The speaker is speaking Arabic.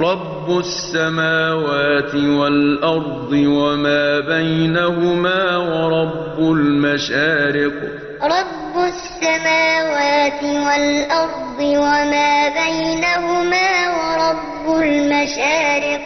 رب السماوات والأرض وما بينهما ورب المشارق. رب السماوات والأرض وما بينهما ورب المشارق.